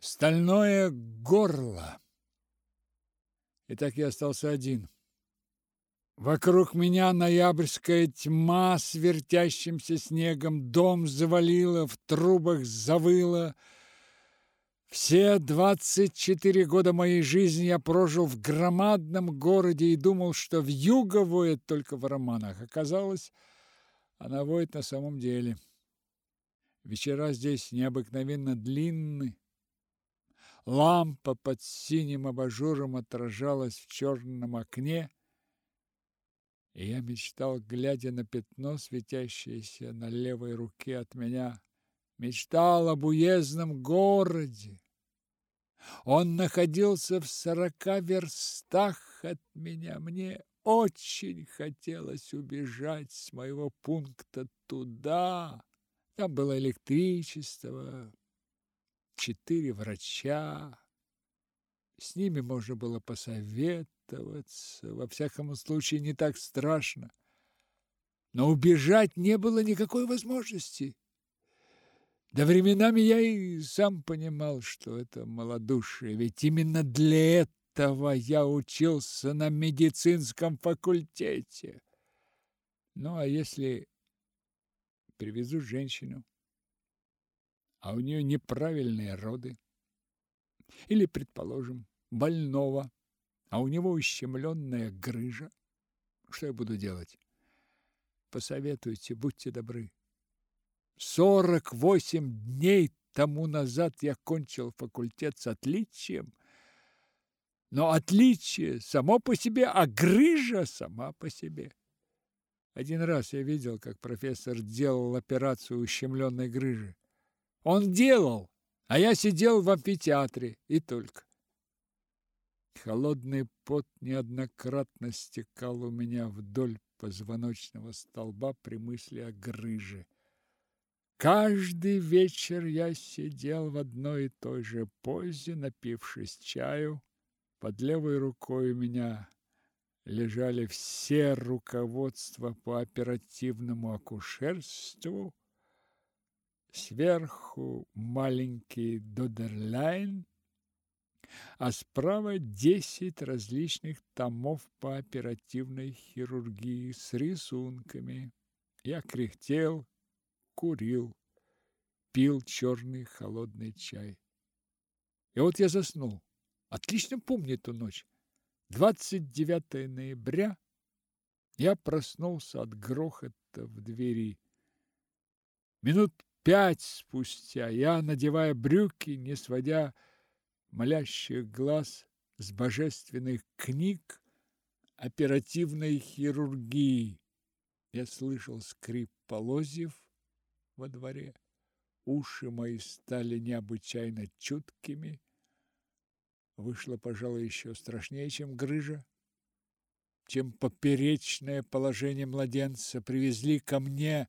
Стальное горло. И так я остался один. Вокруг меня ноябрьская тьма с вертящимся снегом, дом завалило, в трубах завыло. Все двадцать четыре года моей жизни я прожил в громадном городе и думал, что в юго воет только в романах. Оказалось, она воет на самом деле. Вечера здесь необыкновенно длинны. Лампа под синим абажуром отражалась в черном окне, и я мечтал, глядя на пятно, светящееся на левой руке от меня, мечтал об уездном городе. Он находился в сорока верстах от меня. Мне очень хотелось убежать с моего пункта туда. Там было электричество, четыре врача. С ними можно было посоветоваться. Во всяком случае, не так страшно. Но убежать не было никакой возможности. Да временами я и сам понимал, что это малодушие, ведь именно для этого я учился на медицинском факультете. Ну, а если привезу женщину, а у нее неправильные роды. Или, предположим, больного, а у него ущемленная грыжа. Что я буду делать? Посоветуйте, будьте добры. Сорок восемь дней тому назад я кончил факультет с отличием. Но отличие само по себе, а грыжа сама по себе. Один раз я видел, как профессор делал операцию ущемленной грыжи. Он делал, а я сидел в амфитеатре и только. Холодный пот неоднократно стекал у меня вдоль позвоночного столба при мысли о грыже. Каждый вечер я сидел в одной и той же позе, напившись чаю. Под левой рукой у меня лежали все руководства по оперативному акушерству, Сверху маленький додерляйн, а справа десять различных томов по оперативной хирургии с рисунками. Я кряхтел, курил, пил черный холодный чай. И вот я заснул. Отлично помню эту ночь. 29 ноября я проснулся от грохота в двери. Минут пять спустя я, надевая брюки, не сводя молящих глаз с божественных книг оперативной хирургии, я слышал скрип полозьев во дворе. Уши мои стали необычайно чуткими. Вышло, пожалуй, еще страшнее, чем грыжа, чем поперечное положение младенца. Привезли ко мне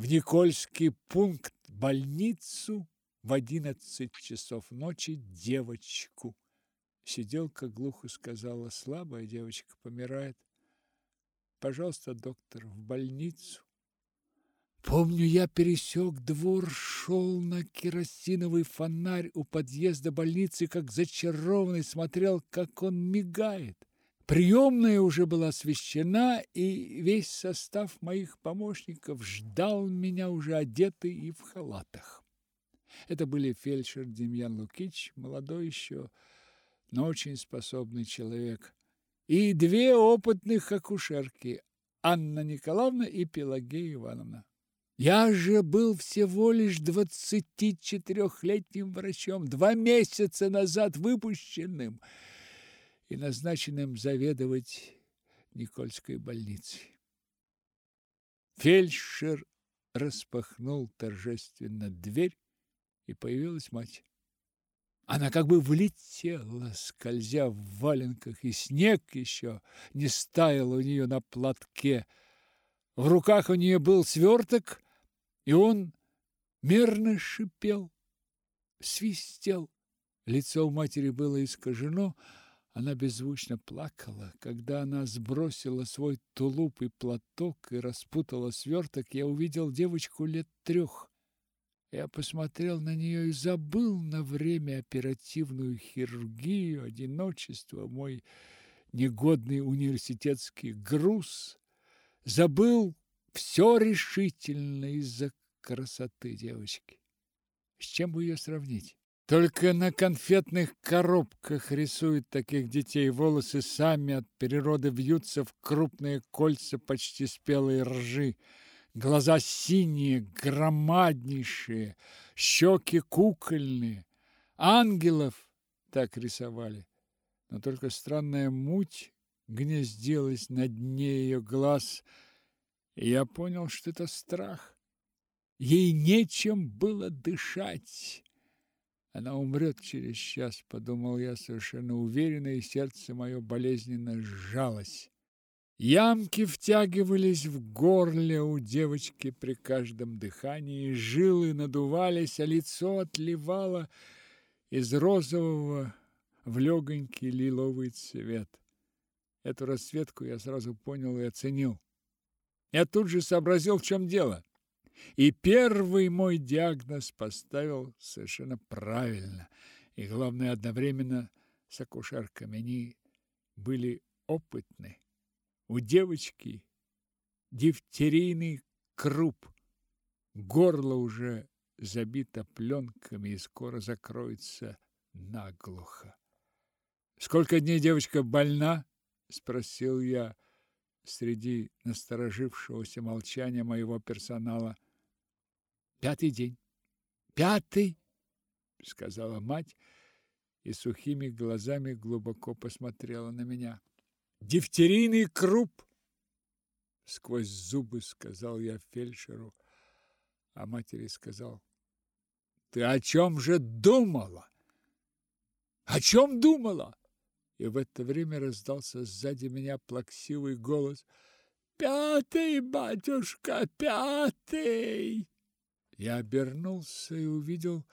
в Никольский пункт больницу в одиннадцать часов ночи девочку. Сиделка глухо сказала, слабая девочка помирает. Пожалуйста, доктор, в больницу. Помню, я пересек двор, шел на керосиновый фонарь у подъезда больницы, как зачарованный, смотрел, как он мигает. Приемная уже была освещена, и весь состав моих помощников ждал меня уже одетый и в халатах. Это были фельдшер Демьян Лукич, молодой еще, но очень способный человек, и две опытных акушерки, Анна Николаевна и Пелагея Ивановна. Я же был всего лишь двадцати четырехлетним врачом, два месяца назад выпущенным – и назначенным заведовать Никольской больницей. Фельдшер распахнул торжественно дверь, и появилась мать. Она как бы влетела, скользя в валенках, и снег еще не стаял у нее на платке. В руках у нее был сверток, и он мерно шипел, свистел. Лицо у матери было искажено, она беззвучно плакала. Когда она сбросила свой тулуп и платок и распутала сверток, я увидел девочку лет трех. Я посмотрел на нее и забыл на время оперативную хирургию, одиночество, мой негодный университетский груз. Забыл все решительно из-за красоты девочки. С чем бы ее сравнить? Только на конфетных коробках рисуют таких детей. Волосы сами от природы вьются в крупные кольца почти спелой ржи. Глаза синие, громаднейшие, щеки кукольные. Ангелов так рисовали. Но только странная муть гнездилась на дне ее глаз, и я понял, что это страх. Ей нечем было дышать. Она умрет через час, подумал я совершенно уверенно, и сердце мое болезненно сжалось. Ямки втягивались в горле у девочки при каждом дыхании, жилы надувались, а лицо отливало из розового в легонький лиловый цвет. Эту расцветку я сразу понял и оценил. Я тут же сообразил, в чем дело. И первый мой диагноз поставил совершенно правильно. И, главное, одновременно с акушерками. Они были опытны. У девочки дифтерийный круп. Горло уже забито пленками и скоро закроется наглухо. «Сколько дней девочка больна?» – спросил я среди насторожившегося молчания моего персонала – Пятый день. Пятый, сказала мать и сухими глазами глубоко посмотрела на меня. Дифтерийный круп, сквозь зубы сказал я фельдшеру, а матери сказал: Ты о чем же думала? О чем думала? И в это время раздался сзади меня плаксивый голос: "Пятый, батюшка, пятый!" Я обернулся и увидел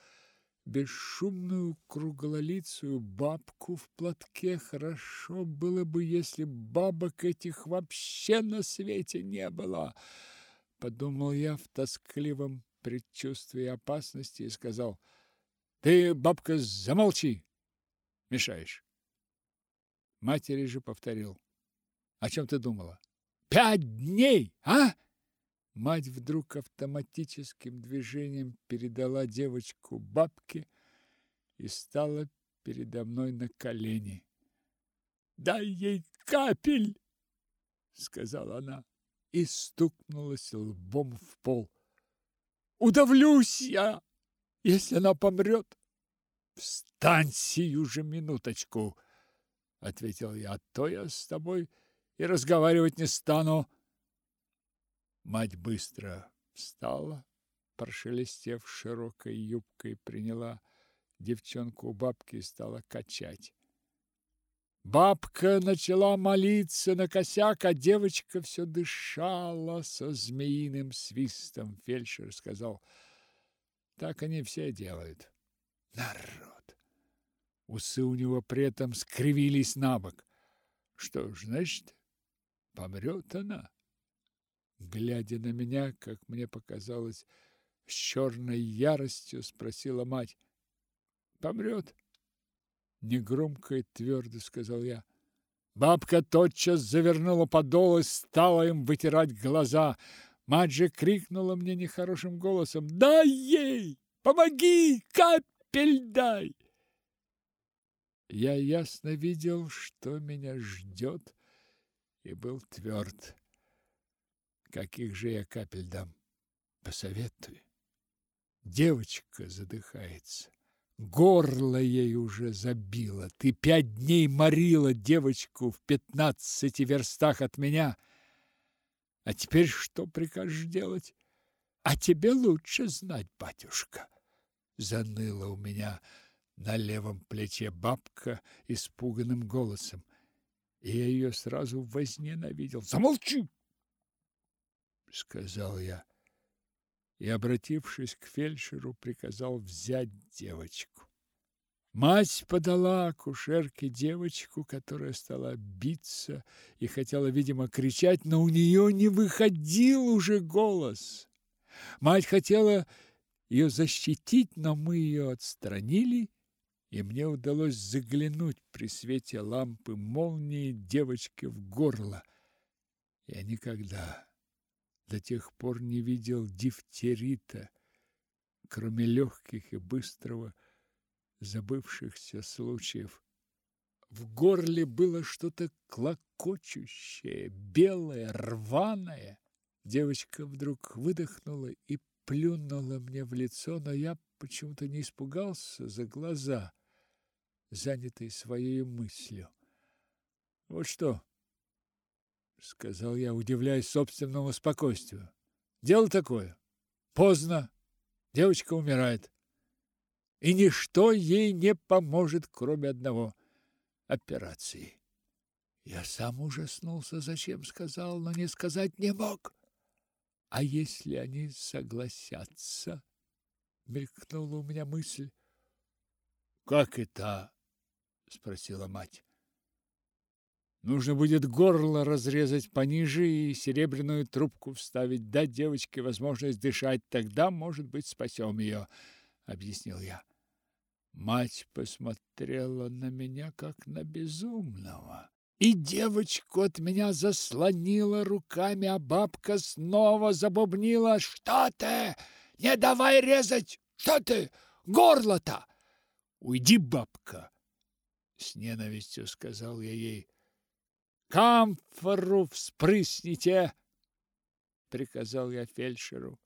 бесшумную круглолицую бабку в платке. Хорошо было бы, если бабок этих вообще на свете не было. Подумал я в тоскливом предчувствии опасности и сказал, «Ты, бабка, замолчи, мешаешь». Матери же повторил, «О чем ты думала?» «Пять дней, а?» Мать вдруг автоматическим движением передала девочку бабке и стала передо мной на колени. «Дай ей капель!» — сказала она и стукнулась лбом в пол. «Удавлюсь я, если она помрет!» «Встань сию же минуточку!» — ответил я. «А то я с тобой и разговаривать не стану!» Мать быстро встала, прошелестев широкой юбкой, приняла девчонку у бабки и стала качать. Бабка начала молиться на косяк, а девочка все дышала со змеиным свистом. Фельдшер сказал, так они все делают. Народ! Усы у него при этом скривились на бок. Что ж, значит, помрет она глядя на меня, как мне показалось, с черной яростью спросила мать. Помрет? Негромко и твердо сказал я. Бабка тотчас завернула подол и стала им вытирать глаза. Мать же крикнула мне нехорошим голосом. «Дай ей! Помоги! Капель дай!» Я ясно видел, что меня ждет, и был тверд. Каких же я капель дам? Посоветуй. Девочка задыхается. Горло ей уже забило. Ты пять дней морила девочку в пятнадцати верстах от меня. А теперь что прикажешь делать? А тебе лучше знать, батюшка. Заныла у меня на левом плече бабка испуганным голосом. И я ее сразу возненавидел. Замолчи! сказал я и, обратившись к фельдшеру, приказал взять девочку. Мать подала акушерке девочку, которая стала биться и хотела, видимо, кричать, но у нее не выходил уже голос. Мать хотела ее защитить, но мы ее отстранили, и мне удалось заглянуть при свете лампы молнии девочке в горло. Я никогда до тех пор не видел дифтерита, кроме легких и быстрого забывшихся случаев. В горле было что-то клокочущее, белое, рваное. Девочка вдруг выдохнула и плюнула мне в лицо, но я почему-то не испугался за глаза, занятые своей мыслью. Вот что, сказал я, удивляясь собственному спокойствию. Дело такое. Поздно. Девочка умирает. И ничто ей не поможет, кроме одного операции. Я сам ужаснулся, зачем сказал, но не сказать не мог. А если они согласятся? Мелькнула у меня мысль. Как это? Спросила мать. Нужно будет горло разрезать пониже и серебряную трубку вставить, дать девочке возможность дышать, тогда, может быть, спасем ее, объяснил я. Мать посмотрела на меня как на безумного. И девочку от меня заслонила руками, а бабка снова забубнила: "Что ты? Не давай резать! Что ты? Горло-то!" "Уйди, бабка", с ненавистью сказал я ей. "Камфору вспрысните", приказал я фельдшеру.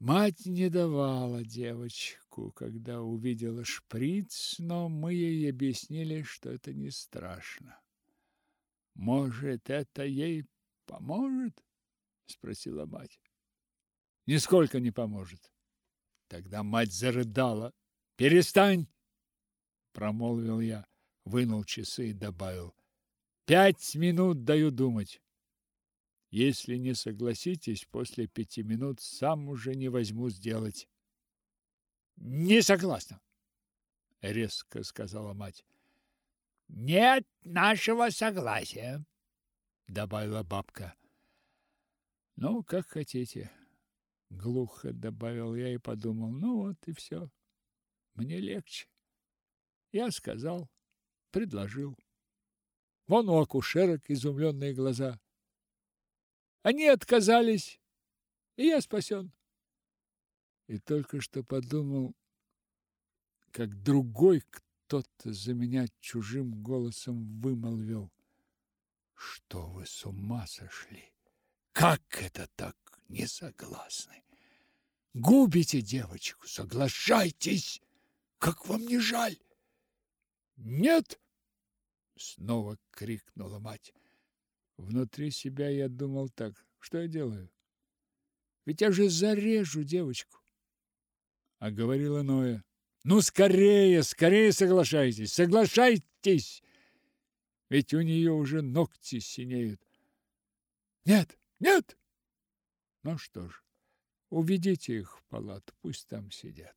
Мать не давала девочку, когда увидела шприц, но мы ей объяснили, что это не страшно. Может, это ей поможет? спросила мать. Нисколько не поможет. Тогда мать зарыдала. Перестань, промолвил я, вынул часы и добавил: Пять минут даю думать. Если не согласитесь, после пяти минут сам уже не возьму сделать. Не согласна, резко сказала мать. Нет нашего согласия, добавила бабка. Ну, как хотите, глухо добавил я и подумал: ну вот и все. Мне легче. Я сказал, предложил. Вон у акушерок изумленные глаза. Они отказались, и я спасен. И только что подумал, как другой кто-то за меня чужим голосом вымолвил. Что вы с ума сошли? Как это так не согласны? Губите девочку, соглашайтесь! Как вам не жаль? Нет! Снова крикнула мать. Внутри себя я думал так: что я делаю? Ведь я же зарежу девочку. А говорила Ноя: "Ну скорее, скорее соглашайтесь, соглашайтесь. Ведь у нее уже ногти синеют". Нет, нет. Ну что ж, уведите их в палату, пусть там сидят.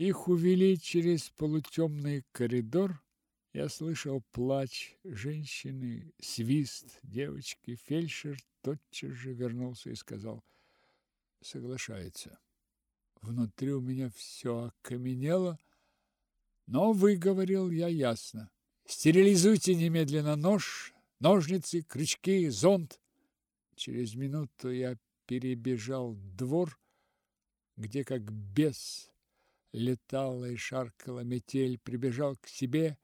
Их увели через полутемный коридор, я слышал плач женщины, свист девочки. Фельдшер тотчас же вернулся и сказал, соглашается. Внутри у меня все окаменело, но выговорил я ясно. Стерилизуйте немедленно нож, ножницы, крючки, зонт. Через минуту я перебежал двор, где как бес летала и шаркала метель, прибежал к себе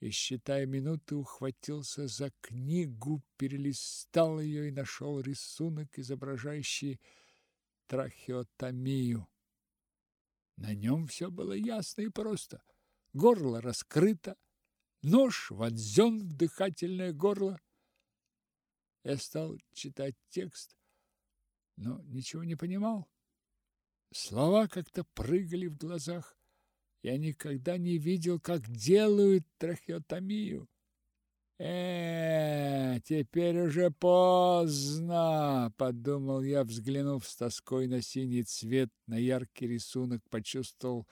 и, считая минуты, ухватился за книгу, перелистал ее и нашел рисунок, изображающий трахеотомию. На нем все было ясно и просто. Горло раскрыто, нож вонзен в дыхательное горло. Я стал читать текст, но ничего не понимал. Слова как-то прыгали в глазах. Я никогда не видел, как делают трахеотомию. Э, теперь уже поздно, подумал я, взглянув с тоской на синий цвет, на яркий рисунок, почувствовал,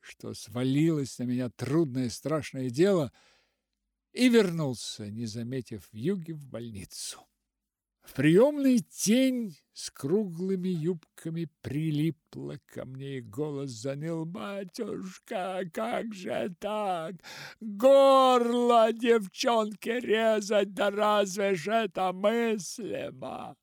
что свалилось на меня трудное страшное дело, и вернулся, не заметив юги в больницу. В приемной тень с круглыми юбками прилипла ко мне, и голос заныл. «Батюшка, как же так? Горло девчонки резать, да разве же это мыслимо?»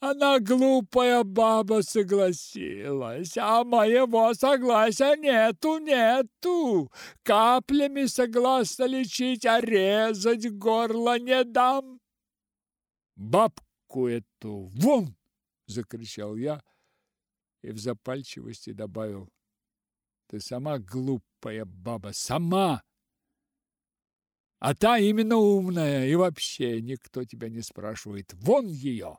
Она, глупая баба, согласилась, а моего согласия нету, нету. Каплями согласна лечить, а резать горло не дам. Бабку эту вон! закричал я и в запальчивости добавил: Ты сама глупая баба, сама. А та именно умная, и вообще никто тебя не спрашивает. Вон ее!»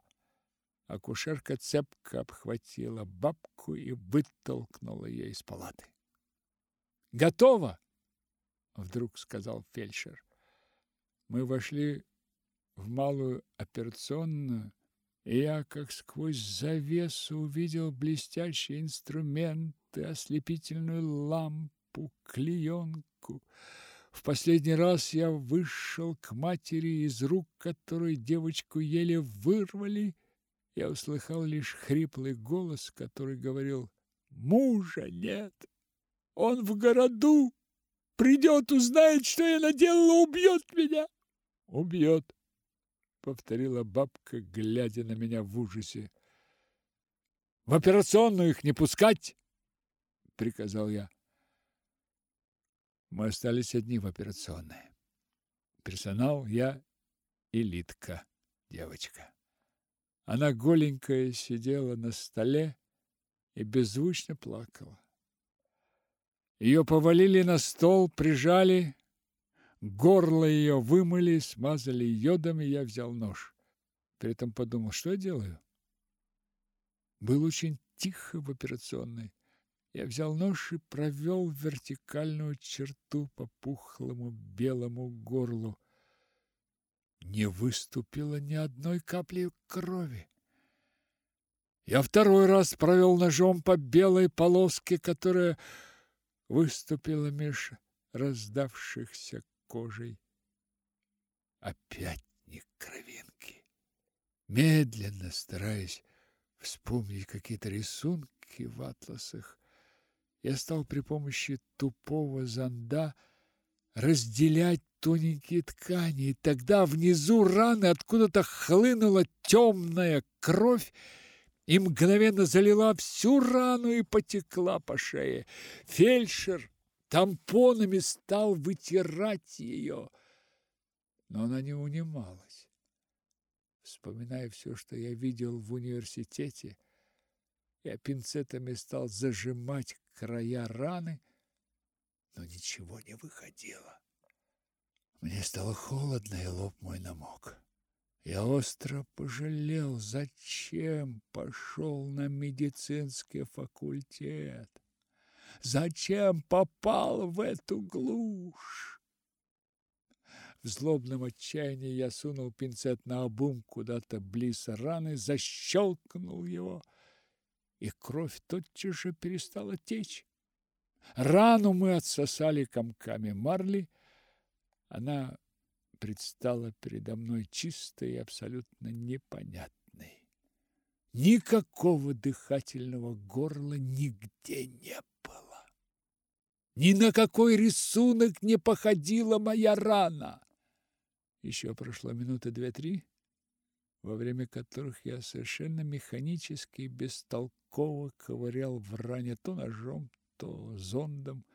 Акушерка цепко обхватила бабку и вытолкнула ее из палаты. «Готово!» — вдруг сказал фельдшер. Мы вошли в малую операционную, и я, как сквозь завесу, увидел блестящие инструменты, ослепительную лампу, клеенку. В последний раз я вышел к матери, из рук которой девочку еле вырвали, — я услыхал лишь хриплый голос, который говорил «Мужа нет! Он в городу! Придет, узнает, что я наделала, убьет меня!» «Убьет!» — повторила бабка, глядя на меня в ужасе. «В операционную их не пускать!» — приказал я. Мы остались одни в операционной. Персонал, я и Литка, девочка. Она голенькая сидела на столе и беззвучно плакала. Ее повалили на стол, прижали, горло ее вымыли, смазали йодом, и я взял нож. При этом подумал, что я делаю? Был очень тихо в операционной. Я взял нож и провел вертикальную черту по пухлому белому горлу не выступило ни одной капли крови. Я второй раз провел ножом по белой полоске, которая выступила меж раздавшихся кожей. Опять ни кровинки. Медленно, стараясь вспомнить какие-то рисунки в атласах, я стал при помощи тупого зонда разделять тоненькие ткани, и тогда внизу раны откуда-то хлынула темная кровь и мгновенно залила всю рану и потекла по шее. Фельдшер тампонами стал вытирать ее, но она не унималась. Вспоминая все, что я видел в университете, я пинцетами стал зажимать края раны, но ничего не выходило. Мне стало холодно, и лоб мой намок. Я остро пожалел, зачем пошел на медицинский факультет. Зачем попал в эту глушь? В злобном отчаянии я сунул пинцет на обум куда-то близ раны, защелкнул его, и кровь тотчас же перестала течь. Рану мы отсосали комками марли, она предстала передо мной чистой и абсолютно непонятной. Никакого дыхательного горла нигде не. Ни на какой рисунок не походила моя рана. Еще прошло минуты две-три, во время которых я совершенно механически и бестолково ковырял в ране то ножом, то зондом,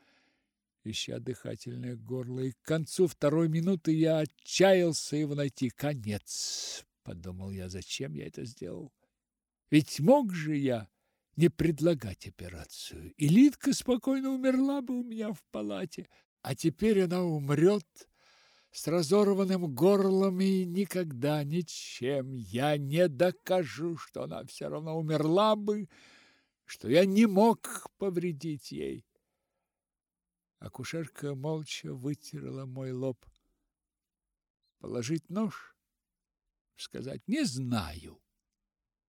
ища дыхательное горло, и к концу второй минуты я отчаялся его найти. Конец, подумал я, зачем я это сделал? Ведь мог же я не предлагать операцию, и Лидка спокойно умерла бы у меня в палате, а теперь она умрет с разорванным горлом, и никогда ничем я не докажу, что она все равно умерла бы, что я не мог повредить ей. Акушерка молча вытерла мой лоб. Положить нож? Сказать «не знаю»,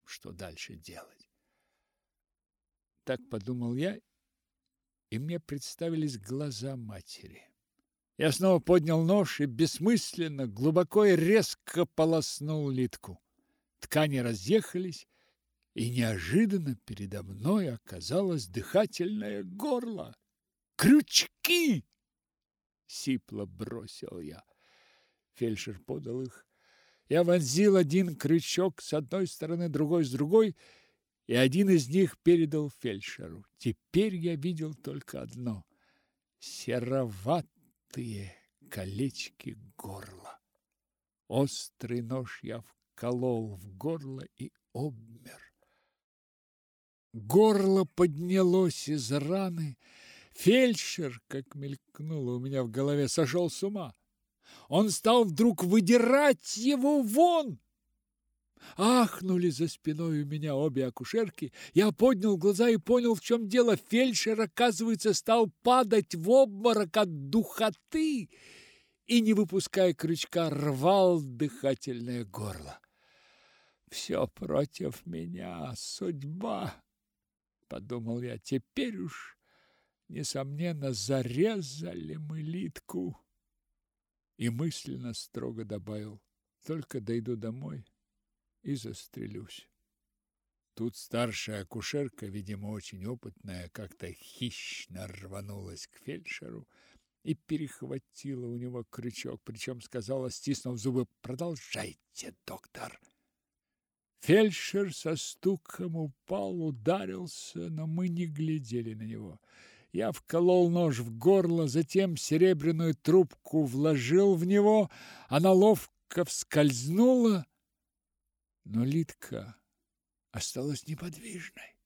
что дальше делать. Так подумал я, и мне представились глаза матери. Я снова поднял нож и бессмысленно, глубоко и резко полоснул литку. ткани разъехались, и неожиданно передо мной оказалось дыхательное горло. «Крючки!» — сипло бросил я. Фельдшер подал их. Я вонзил один крючок с одной стороны, другой с другой, и один из них передал фельдшеру. Теперь я видел только одно — сероватые колечки горла. Острый нож я вколол в горло и обмер. Горло поднялось из раны. Фельдшер, как мелькнуло у меня в голове, сошел с ума. Он стал вдруг выдирать его вон. Ахнули за спиной у меня обе акушерки. Я поднял глаза и понял, в чем дело. Фельдшер, оказывается, стал падать в обморок от духоты и, не выпуская крючка, рвал дыхательное горло. Все против меня, судьба, подумал я. Теперь уж, несомненно, зарезали мы Литку. И мысленно строго добавил: только дойду домой и застрелюсь. Тут старшая акушерка, видимо, очень опытная, как-то хищно рванулась к фельдшеру и перехватила у него крючок, причем сказала, стиснув зубы, «Продолжайте, доктор!» Фельдшер со стуком упал, ударился, но мы не глядели на него. Я вколол нож в горло, затем серебряную трубку вложил в него, она ловко вскользнула, но Литка осталась неподвижной.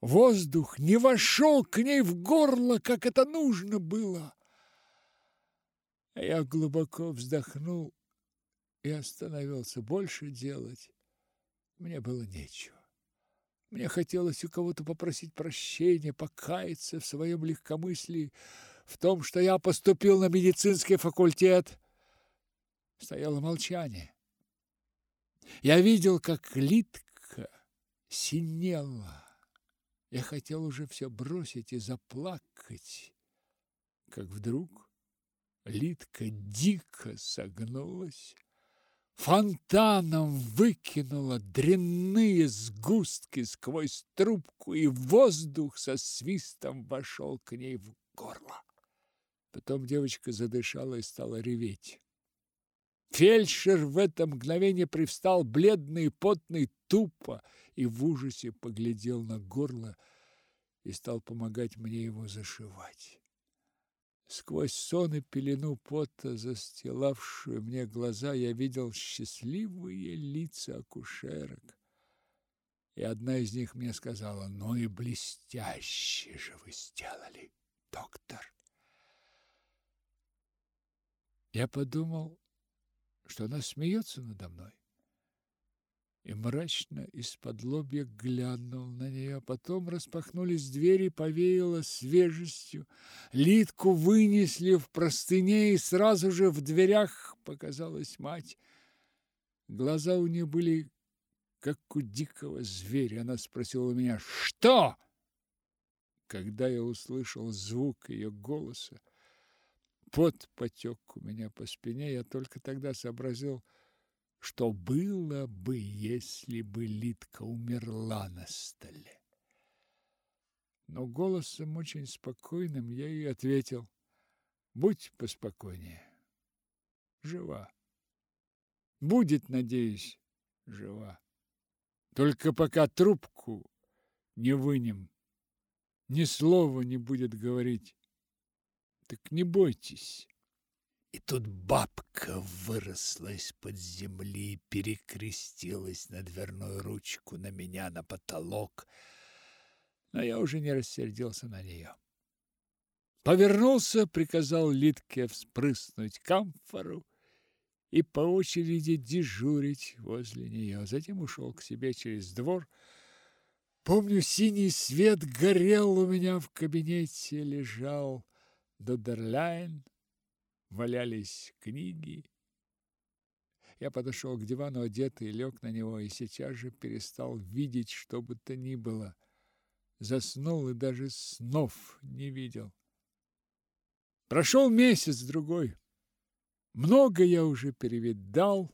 Воздух не вошел к ней в горло, как это нужно было. Я глубоко вздохнул и остановился. Больше делать мне было нечего. Мне хотелось у кого-то попросить прощения, покаяться в своем легкомыслии, в том, что я поступил на медицинский факультет. Стояло молчание. Я видел, как Литка синела. Я хотел уже все бросить и заплакать, как вдруг Литка дико согнулась, фонтаном выкинула дрянные сгустки сквозь трубку, и воздух со свистом вошел к ней в горло. Потом девочка задышала и стала реветь. Фельдшер в это мгновение привстал, бледный, потный, тупо, и в ужасе поглядел на горло и стал помогать мне его зашивать. Сквозь сон и пелену пота, застилавшую мне глаза, я видел счастливые лица акушерок. И одна из них мне сказала, ну и блестяще же вы сделали, доктор. Я подумал, что она смеется надо мной. И мрачно из-под лобья глянул на нее. Потом распахнулись двери, повеяло свежестью. Литку вынесли в простыне, и сразу же в дверях показалась мать. Глаза у нее были как у дикого зверя. Она спросила меня «Что?». Когда я услышал звук ее голоса, Пот потек у меня по спине, я только тогда сообразил, что было бы, если бы Литка умерла на столе. Но голосом очень спокойным я ей ответил, будь поспокойнее, жива. Будет, надеюсь, жива. Только пока трубку не вынем, ни слова не будет говорить так не бойтесь. И тут бабка выросла из-под земли, перекрестилась на дверную ручку, на меня, на потолок. Но я уже не рассердился на нее. Повернулся, приказал Литке вспрыснуть камфору и по очереди дежурить возле нее. Затем ушел к себе через двор. Помню, синий свет горел у меня в кабинете, лежал Додерляйн, валялись книги. Я подошел к дивану, одетый, лег на него и сейчас же перестал видеть, что бы то ни было. Заснул и даже снов не видел. Прошел месяц-другой. Много я уже перевидал,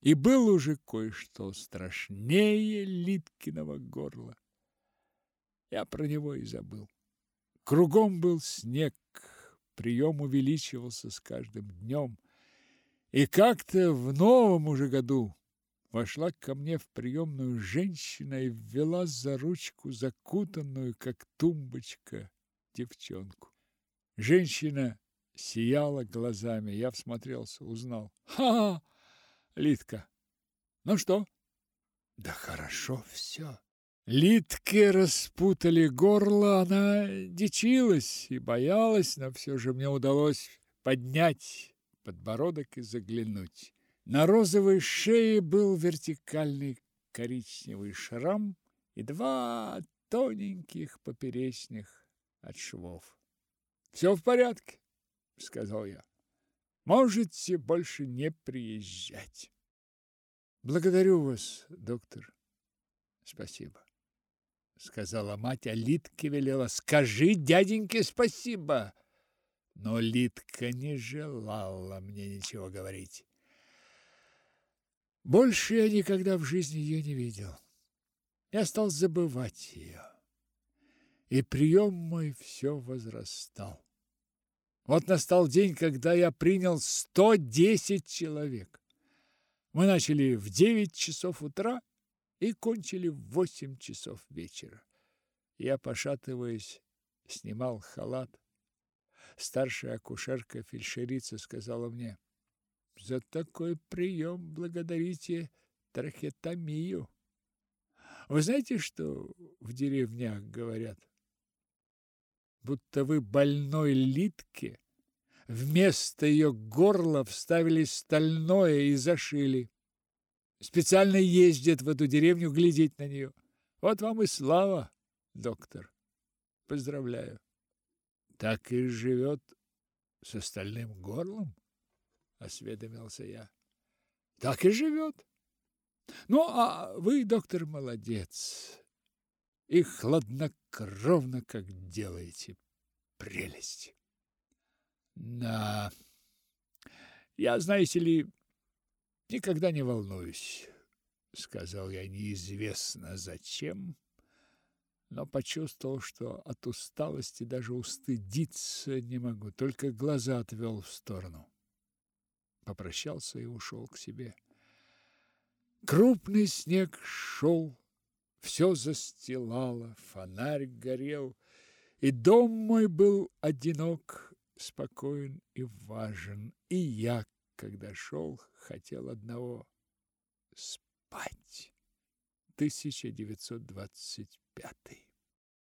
И был уже кое-что страшнее Литкиного горла. Я про него и забыл. Кругом был снег, прием увеличивался с каждым днем. И как-то в новом уже году вошла ко мне в приемную женщина и ввела за ручку закутанную, как тумбочка, девчонку. Женщина сияла глазами. Я всмотрелся, узнал. Ха! Литка. Ну что? Да хорошо все. Литке распутали горло, она дичилась и боялась, но все же мне удалось поднять подбородок и заглянуть. На розовой шее был вертикальный коричневый шрам и два тоненьких поперечных от швов. «Все в порядке», — сказал я. «Можете больше не приезжать». «Благодарю вас, доктор. Спасибо», — сказала мать, а Литке велела. «Скажи дяденьке спасибо». Но Литка не желала мне ничего говорить. Больше я никогда в жизни ее не видел. Я стал забывать ее. И прием мой все возрастал. Вот настал день, когда я принял 110 человек. Мы начали в 9 часов утра и кончили в 8 часов вечера. Я, пошатываясь, снимал халат. Старшая акушерка-фельдшерица сказала мне, за такой прием благодарите трахеотомию. Вы знаете, что в деревнях говорят? Будто вы больной литке вместо ее горла вставили стальное и зашили. Специально ездят в эту деревню глядеть на нее. Вот вам и слава, доктор. Поздравляю. Так и живет с остальным горлом? осведомился я. Так и живет. Ну, а вы, доктор, молодец. И хладнокровно как делаете. Прелесть. Да. Я, знаете ли, никогда не волнуюсь, сказал я неизвестно зачем, но почувствовал, что от усталости даже устыдиться не могу, только глаза отвел в сторону попрощался и ушел к себе. Крупный снег шел, все застилало, фонарь горел, и дом мой был одинок, спокоен и важен. И я, когда шел, хотел одного — спать. 1925